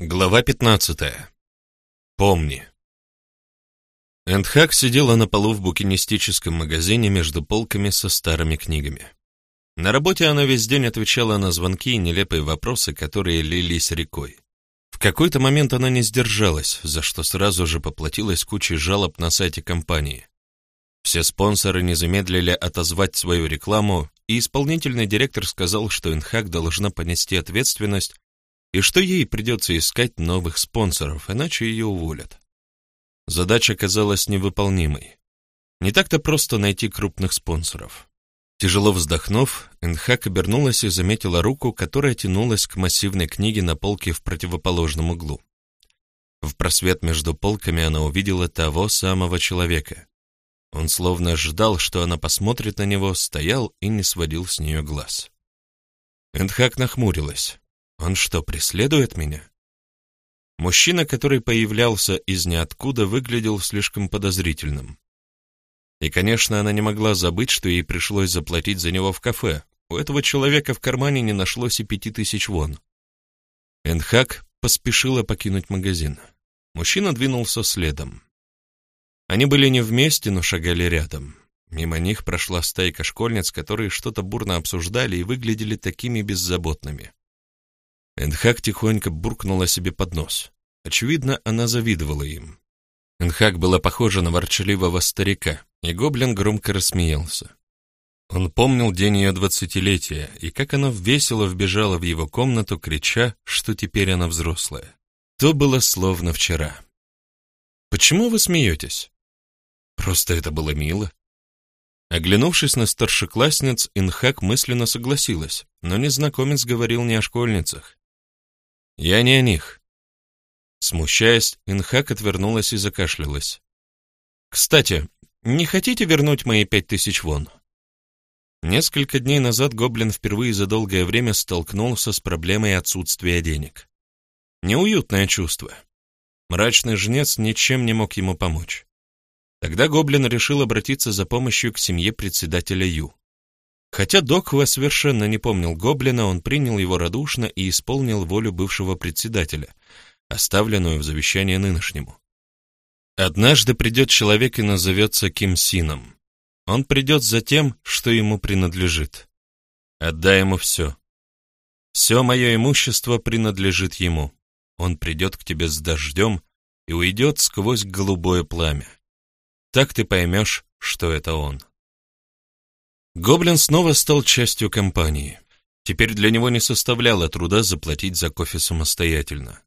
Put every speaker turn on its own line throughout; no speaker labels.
Глава 15. Помни. Эндхак сидела на полу в букинистическом магазине между полками со старыми книгами. На работе она весь день отвечала на звонки и нелепые вопросы, которые лились рекой. В какой-то момент она не сдержалась, за что сразу же поплатилась кучей жалоб на сайте компании. Все спонсоры не замедлили отозвать свою рекламу, и исполнительный директор сказал, что Энхак должна понести ответственность и что ей придется искать новых спонсоров, иначе ее уволят. Задача казалась невыполнимой. Не так-то просто найти крупных спонсоров. Тяжело вздохнув, Энхак обернулась и заметила руку, которая тянулась к массивной книге на полке в противоположном углу. В просвет между полками она увидела того самого человека. Он словно ждал, что она посмотрит на него, стоял и не сводил с нее глаз. Энхак нахмурилась. Он что, преследует меня? Мужчина, который появлялся из ниоткуда, выглядел слишком подозрительным. И, конечно, она не могла забыть, что ей пришлось заплатить за него в кафе. У этого человека в кармане не нашлось и пяти тысяч вон. Энхак поспешила покинуть магазин. Мужчина двинулся следом. Они были не вместе, но шагали рядом. Мимо них прошла стайка школьниц, которые что-то бурно обсуждали и выглядели такими беззаботными. Энхак тихонько буркнула себе под нос. Очевидно, она завидовала им. Энхак была похожа на ворчаливого старика, и гоблин громко рассмеялся. Он помнил день ее двадцатилетия, и как она весело вбежала в его комнату, крича, что теперь она взрослая. То было словно вчера. «Почему вы смеетесь?» «Просто это было мило». Оглянувшись на старшеклассниц, Инхак мысленно согласилась, но незнакомец говорил не о школьницах. Я не о них. Смущаясь, Инхак отвернулась и закашлялась. Кстати, не хотите вернуть мои пять тысяч вон? Несколько дней назад Гоблин впервые за долгое время столкнулся с проблемой отсутствия денег. Неуютное чувство. Мрачный жнец ничем не мог ему помочь. Тогда Гоблин решил обратиться за помощью к семье председателя Ю. Хотя Докхва совершенно не помнил гоблина, он принял его радушно и исполнил волю бывшего председателя, оставленную в завещание нынешнему. Однажды придет человек и назовется Ким Сином. Он придет за тем, что ему принадлежит. Отдай ему все. Все мое имущество принадлежит ему. Он придет к тебе с дождем и уйдет сквозь голубое пламя. Так ты поймешь, что это он. Гоблин снова стал частью компании. Теперь для него не составляло труда заплатить за кофе самостоятельно.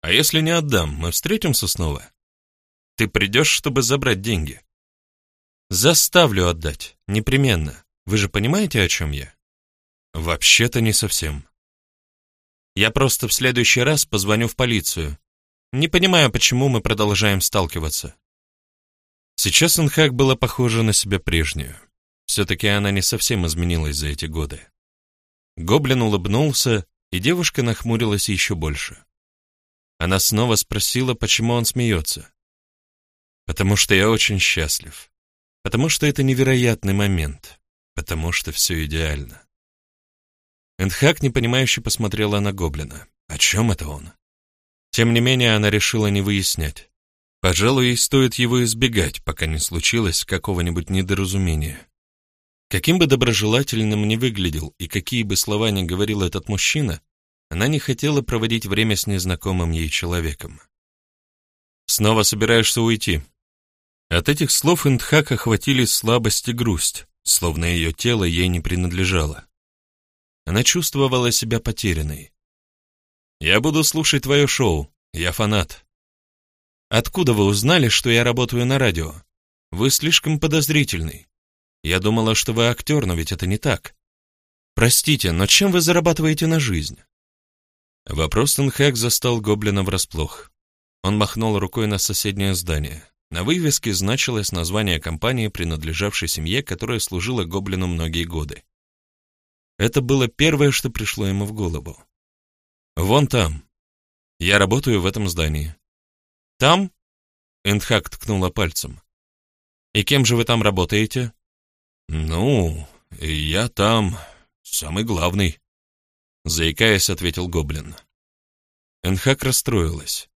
«А если не отдам, мы встретимся снова? Ты придешь, чтобы забрать деньги?» «Заставлю отдать, непременно. Вы же понимаете, о чем я?» «Вообще-то не совсем. Я просто в следующий раз позвоню в полицию. Не понимаю, почему мы продолжаем сталкиваться». Сейчас Инхак была похожа на себя прежнюю. Все-таки она не совсем изменилась за эти годы. Гоблин улыбнулся, и девушка нахмурилась еще больше. Она снова спросила, почему он смеется. «Потому что я очень счастлив. Потому что это невероятный момент. Потому что все идеально». Эндхак непонимающе посмотрела на Гоблина. О чем это он? Тем не менее, она решила не выяснять. Пожалуй, ей стоит его избегать, пока не случилось какого-нибудь недоразумения. Каким бы доброжелательным ни выглядел и какие бы слова ни говорил этот мужчина, она не хотела проводить время с незнакомым ей человеком. «Снова собираешься уйти?» От этих слов Индхак охватили слабость и грусть, словно ее тело ей не принадлежало. Она чувствовала себя потерянной. «Я буду слушать твое шоу. Я фанат». «Откуда вы узнали, что я работаю на радио? Вы слишком подозрительный. Я думала, что вы актер, но ведь это не так. Простите, но чем вы зарабатываете на жизнь?» Вопрос Тенхэк застал гоблина врасплох. Он махнул рукой на соседнее здание. На вывеске значилось название компании, принадлежавшей семье, которая служила гоблину многие годы. Это было первое, что пришло ему в голову. «Вон там. Я работаю в этом здании». «Там?» Эндхак ткнула пальцем. «И кем же вы там работаете?» «Ну, я там самый главный», — заикаясь, ответил Гоблин. Энхак расстроилась.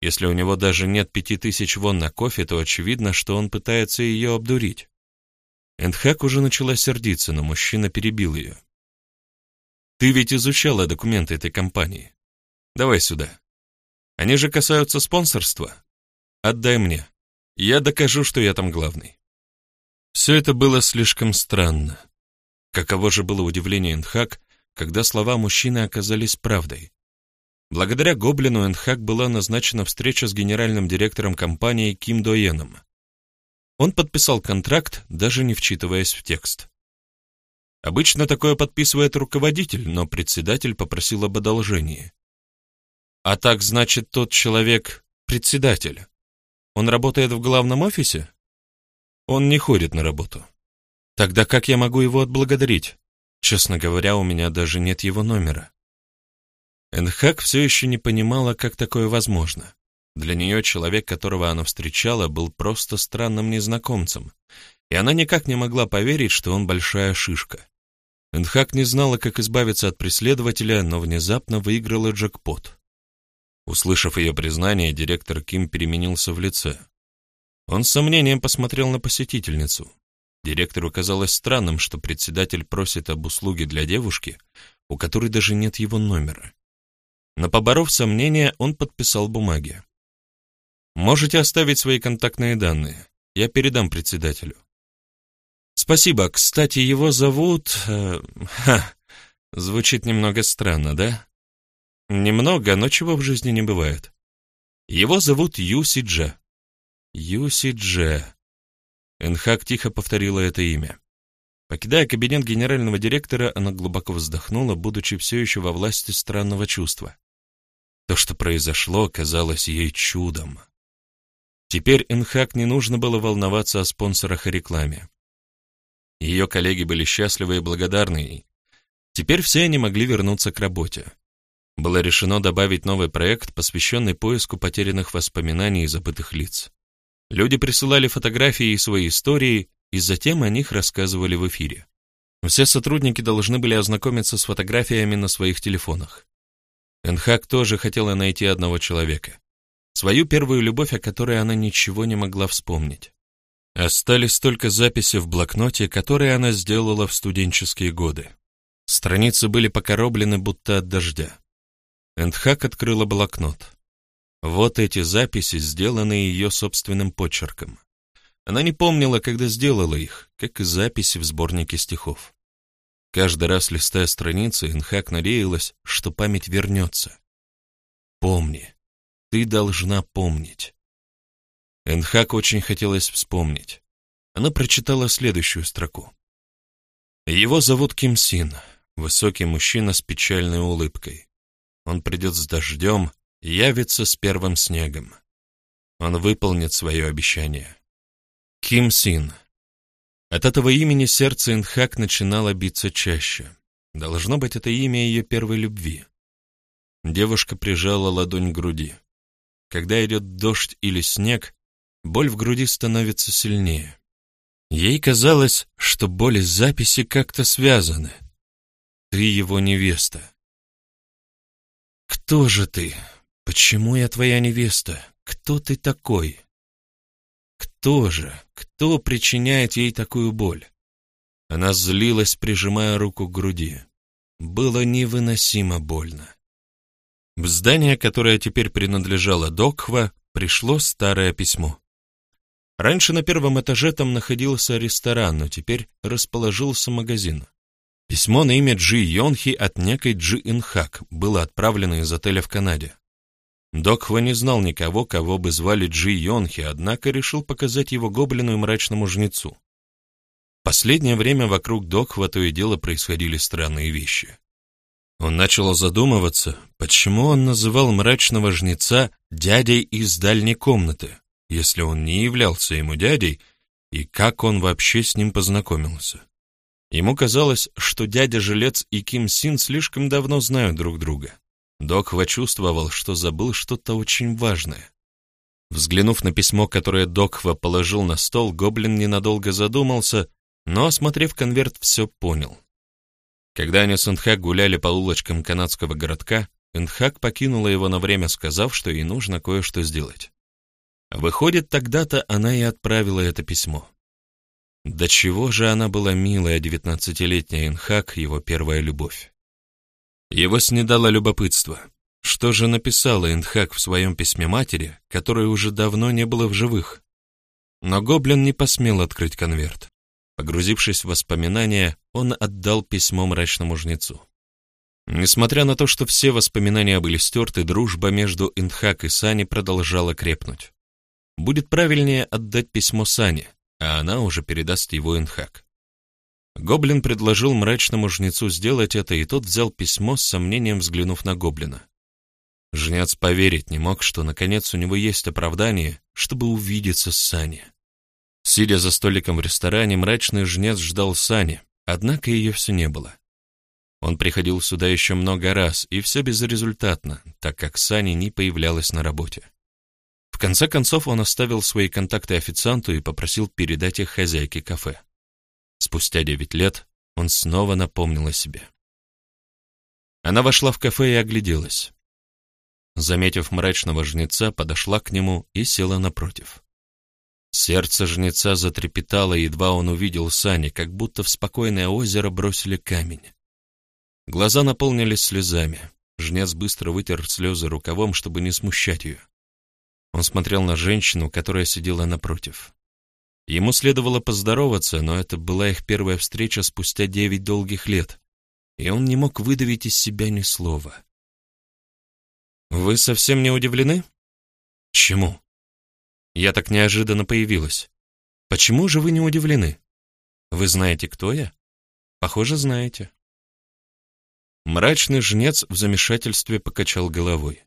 Если у него даже нет пяти тысяч вон на кофе, то очевидно, что он пытается ее обдурить. Энхак уже начала сердиться, но мужчина перебил ее. «Ты ведь изучала документы этой компании. Давай сюда. Они же касаются спонсорства. Отдай мне. Я докажу, что я там главный». Все это было слишком странно. Каково же было удивление Энхак, когда слова мужчины оказались правдой. Благодаря Гоблину Энхак была назначена встреча с генеральным директором компании Ким Доеном. Он подписал контракт, даже не вчитываясь в текст. Обычно такое подписывает руководитель, но председатель попросил об одолжении. А так, значит, тот человек — председатель. Он работает в главном офисе? Он не ходит на работу. Тогда как я могу его отблагодарить? Честно говоря, у меня даже нет его номера. Энхак все еще не понимала, как такое возможно. Для нее человек, которого она встречала, был просто странным незнакомцем, и она никак не могла поверить, что он большая шишка. Энхак не знала, как избавиться от преследователя, но внезапно выиграла джекпот. Услышав ее признание, директор Ким переменился в лице. Он с сомнением посмотрел на посетительницу. Директору казалось странным, что председатель просит об услуге для девушки, у которой даже нет его номера. Но поборов сомнения, он подписал бумаги. «Можете оставить свои контактные данные. Я передам председателю». «Спасибо. Кстати, его зовут...» э, ха, Звучит немного странно, да? Немного, но чего в жизни не бывает. Его зовут Юси Дже. Юси Дже. Энхак тихо повторила это имя. Покидая кабинет генерального директора, она глубоко вздохнула, будучи все еще во власти странного чувства. То, что произошло, казалось ей чудом. Теперь Энхак не нужно было волноваться о спонсорах и рекламе. Ее коллеги были счастливы и благодарны ей. Теперь все они могли вернуться к работе. Было решено добавить новый проект, посвященный поиску потерянных воспоминаний и забытых лиц. Люди присылали фотографии и свои истории, и затем о них рассказывали в эфире. Все сотрудники должны были ознакомиться с фотографиями на своих телефонах. Энхак тоже хотела найти одного человека. Свою первую любовь, о которой она ничего не могла вспомнить. Остались только записи в блокноте, которые она сделала в студенческие годы. Страницы были покороблены, будто от дождя. Эндхак открыла блокнот. Вот эти записи, сделанные ее собственным почерком. Она не помнила, когда сделала их, как и записи в сборнике стихов. Каждый раз, листая страницы, Инхак надеялась, что память вернется. «Помни. Ты должна помнить». Энхак очень хотелось вспомнить. Она прочитала следующую строку. Его зовут Ким Син, высокий мужчина с печальной улыбкой. Он придет с дождем, явится с первым снегом. Он выполнит свое обещание. Ким Син. От этого имени сердце Инхак начинало биться чаще. Должно быть, это имя ее первой любви. Девушка прижала ладонь к груди. Когда идет дождь или снег, боль в груди становится сильнее. Ей казалось, что боль и записи как-то связаны. Ты его невеста. Кто же ты? Почему я твоя невеста? Кто ты такой? Кто же, кто причиняет ей такую боль? Она злилась, прижимая руку к груди. Было невыносимо больно. В здание, которое теперь принадлежало Докхва, пришло старое письмо. Раньше на первом этаже там находился ресторан, но теперь расположился магазин. Письмо на имя Джи Йонхи от некой Джи Инхак было отправлено из отеля в Канаде. Докхва не знал никого, кого бы звали Джи Йонхи, однако решил показать его гоблину и мрачному жнецу. Последнее время вокруг Докхва то и дело происходили странные вещи. Он начал задумываться, почему он называл мрачного жнеца дядей из дальней комнаты, если он не являлся ему дядей, и как он вообще с ним познакомился. Ему казалось, что дядя-жилец и Ким Син слишком давно знают друг друга. Доква чувствовал, что забыл что-то очень важное. Взглянув на письмо, которое Доква положил на стол, гоблин ненадолго задумался, но, осмотрев конверт, все понял. Когда они с Унхэ гуляли по улочкам канадского городка, Энхак покинула его на время, сказав, что ей нужно кое-что сделать. Выходит, тогда-то она и отправила это письмо. До чего же она была милая девятнадцатилетняя Энхак, его первая любовь. Его снедало любопытство. Что же написала Энхак в своем письме матери, которой уже давно не было в живых? Но гоблин не посмел открыть конверт. Погрузившись в воспоминания, он отдал письмо мрачному жнецу. Несмотря на то, что все воспоминания были стерты, дружба между Инхак и Сани продолжала крепнуть. Будет правильнее отдать письмо Сане, а она уже передаст его Инхак. Гоблин предложил мрачному жнецу сделать это, и тот взял письмо с сомнением, взглянув на гоблина. Жнец поверить не мог, что наконец у него есть оправдание, чтобы увидеться с Саней. Сидя за столиком в ресторане, мрачный жнец ждал Сани, однако ее все не было. Он приходил сюда еще много раз, и все безрезультатно, так как Сани не появлялась на работе. В конце концов он оставил свои контакты официанту и попросил передать их хозяйке кафе. Спустя девять лет он снова напомнил о себе. Она вошла в кафе и огляделась. Заметив мрачного жнеца, подошла к нему и села напротив. Сердце жнеца затрепетало, едва он увидел сани, как будто в спокойное озеро бросили камень. Глаза наполнились слезами. Жнец быстро вытер слезы рукавом, чтобы не смущать ее. Он смотрел на женщину, которая сидела напротив. Ему следовало поздороваться, но это была их первая встреча спустя девять долгих лет, и он не мог выдавить из себя ни слова. «Вы совсем не удивлены?» «Чему?» «Я так неожиданно появилась. Почему же вы не удивлены? Вы знаете, кто я? Похоже, знаете». Мрачный жнец в замешательстве покачал головой.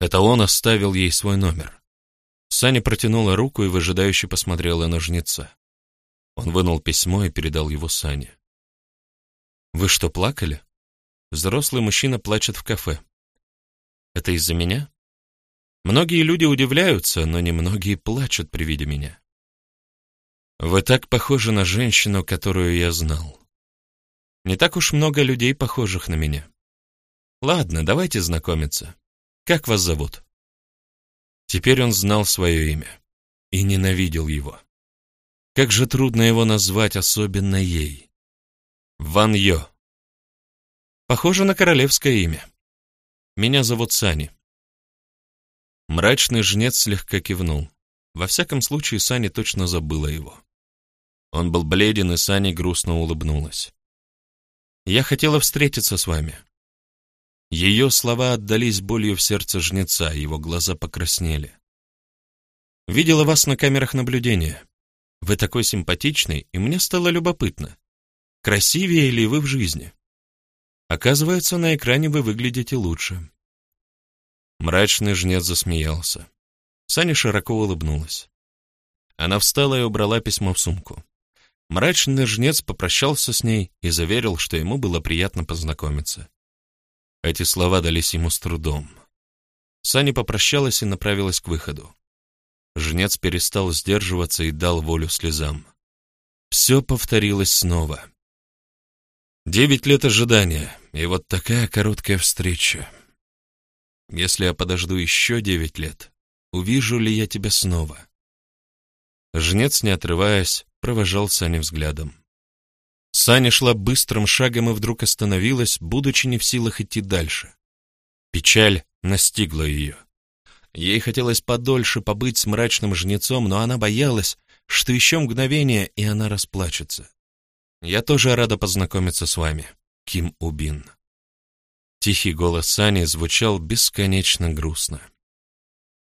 Это он оставил ей свой номер. Саня протянула руку и выжидающе посмотрела на жнеца. Он вынул письмо и передал его Сане. «Вы что, плакали?» Взрослый мужчина плачет в кафе. Это из-за меня? Многие люди удивляются, но немногие плачут при виде меня. Вы так похожи на женщину, которую я знал. Не так уж много людей, похожих на меня. Ладно, давайте знакомиться. Как вас зовут? Теперь он знал свое имя и ненавидел его. Как же трудно его назвать, особенно ей. Ван Йо. Похоже на королевское имя. Меня зовут Сани». Мрачный жнец слегка кивнул. Во всяком случае, Сани точно забыла его. Он был бледен, и Сани грустно улыбнулась. «Я хотела встретиться с вами». Ее слова отдались болью в сердце жнеца, его глаза покраснели. «Видела вас на камерах наблюдения. Вы такой симпатичный, и мне стало любопытно. Красивее ли вы в жизни?» Оказывается, на экране вы выглядите лучше. Мрачный жнец засмеялся. Саня широко улыбнулась. Она встала и убрала письмо в сумку. Мрачный жнец попрощался с ней и заверил, что ему было приятно познакомиться. Эти слова дались ему с трудом. Саня попрощалась и направилась к выходу. Жнец перестал сдерживаться и дал волю слезам. Все повторилось снова. Девять лет ожидания, и вот такая короткая встреча. Если я подожду еще девять лет, увижу ли я тебя снова? Жнец, не отрываясь, провожал Сани взглядом. Саня шла быстрым шагом и вдруг остановилась, будучи не в силах идти дальше. Печаль настигла ее. Ей хотелось подольше побыть с мрачным жнецом, но она боялась, что еще мгновение, и она расплачется. Я тоже рада познакомиться с вами, Ким Убин. Тихий голос Сани звучал бесконечно грустно.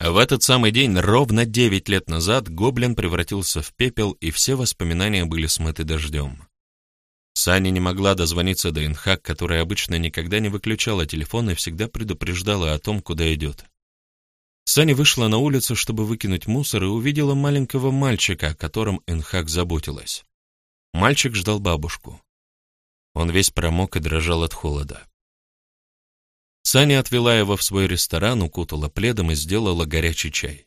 В этот самый день, ровно девять лет назад, гоблин превратился в пепел, и все воспоминания были смыты дождем. Сани не могла дозвониться до Инхак, которая обычно никогда не выключала телефон и всегда предупреждала о том, куда идет. Сани вышла на улицу, чтобы выкинуть мусор, и увидела маленького мальчика, о котором Инхак заботилась. Мальчик ждал бабушку. Он весь промок и дрожал от холода. Саня отвела его в свой ресторан, укутала пледом и сделала горячий чай.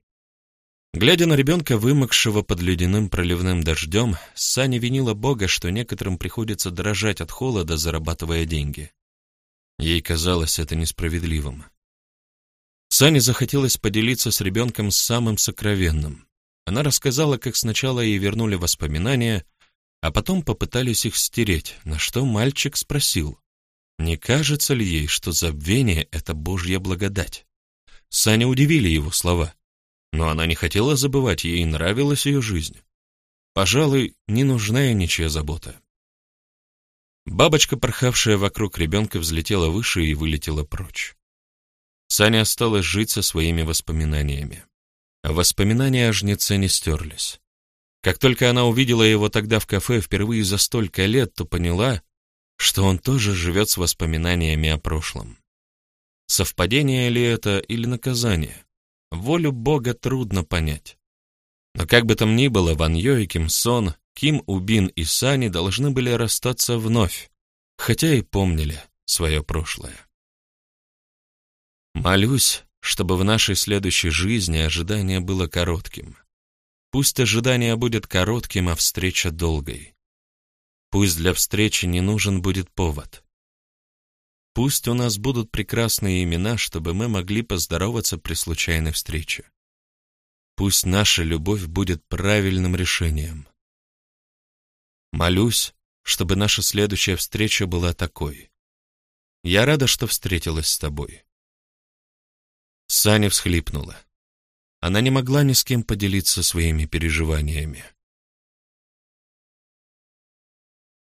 Глядя на ребенка, вымокшего под ледяным проливным дождем, Саня винила Бога, что некоторым приходится дрожать от холода, зарабатывая деньги. Ей казалось это несправедливым. Сане захотелось поделиться с ребенком самым сокровенным. Она рассказала, как сначала ей вернули воспоминания, а потом попытались их стереть, на что мальчик спросил, не кажется ли ей, что забвение — это Божья благодать. Саня удивили его слова, но она не хотела забывать, ей нравилась ее жизнь. Пожалуй, не нужна ей ничья забота. Бабочка, порхавшая вокруг ребенка, взлетела выше и вылетела прочь. Саня осталась жить со своими воспоминаниями. Воспоминания о жнеце не стерлись. Как только она увидела его тогда в кафе впервые за столько лет, то поняла, что он тоже живет с воспоминаниями о прошлом. Совпадение ли это или наказание? Волю Бога трудно понять. Но как бы там ни было, Ван Йо и Ким Сон, Ким Убин и Сани должны были расстаться вновь, хотя и помнили свое прошлое. Молюсь, чтобы в нашей следующей жизни ожидание было коротким. Пусть ожидание будет коротким, а встреча долгой. Пусть для встречи не нужен будет повод. Пусть у нас будут прекрасные имена, чтобы мы могли поздороваться при случайной встрече. Пусть наша любовь будет правильным решением. Молюсь, чтобы наша следующая встреча была такой. Я рада, что встретилась с тобой. Саня всхлипнула. Она не могла ни с кем поделиться своими переживаниями.